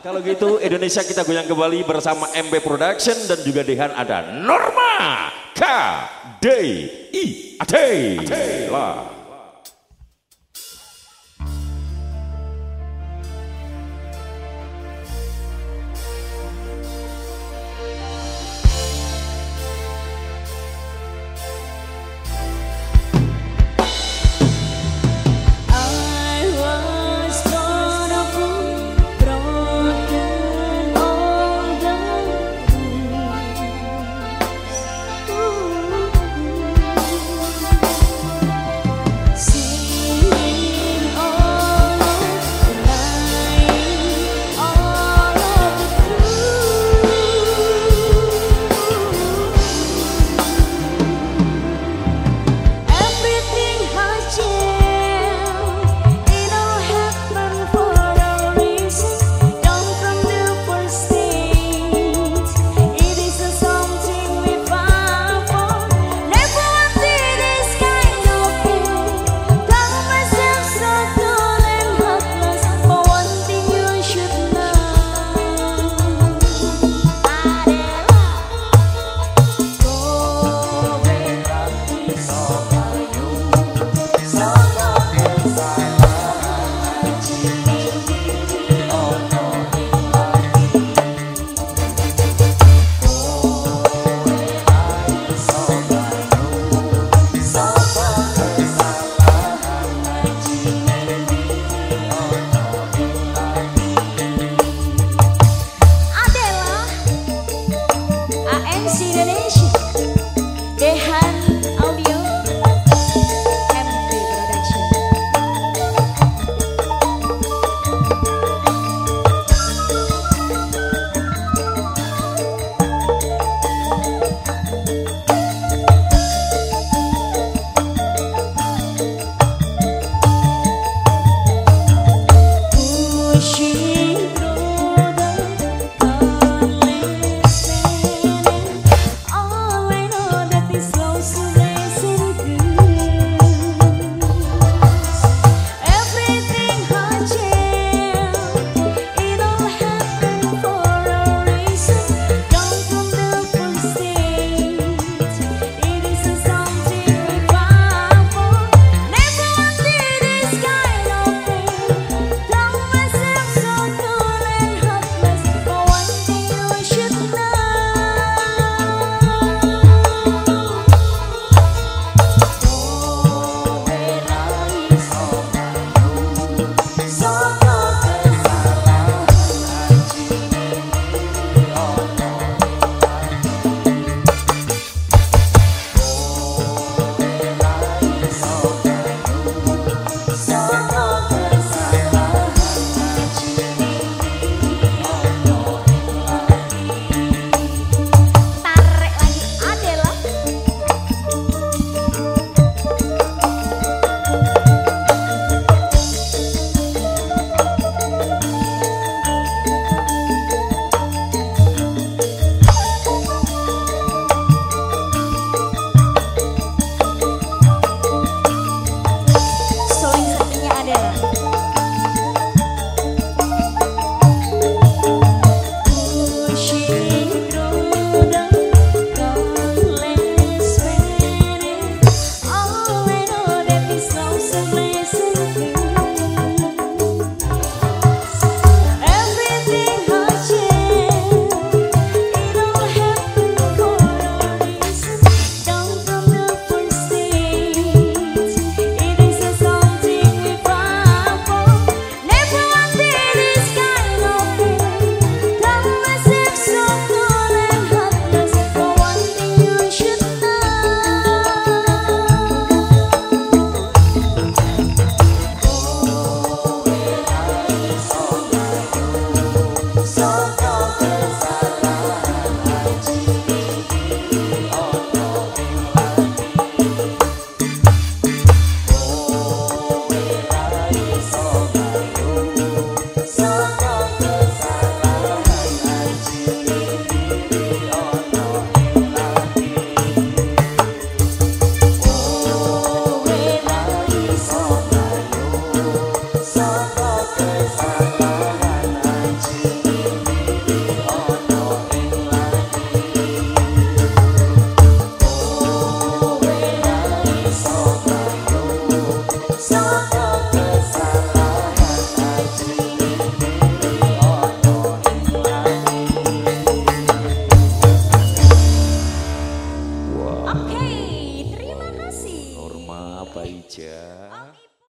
Kalau gitu Indonesia kita goyang kembali bersama MB Production dan juga Dehan ada Norma K D I A T.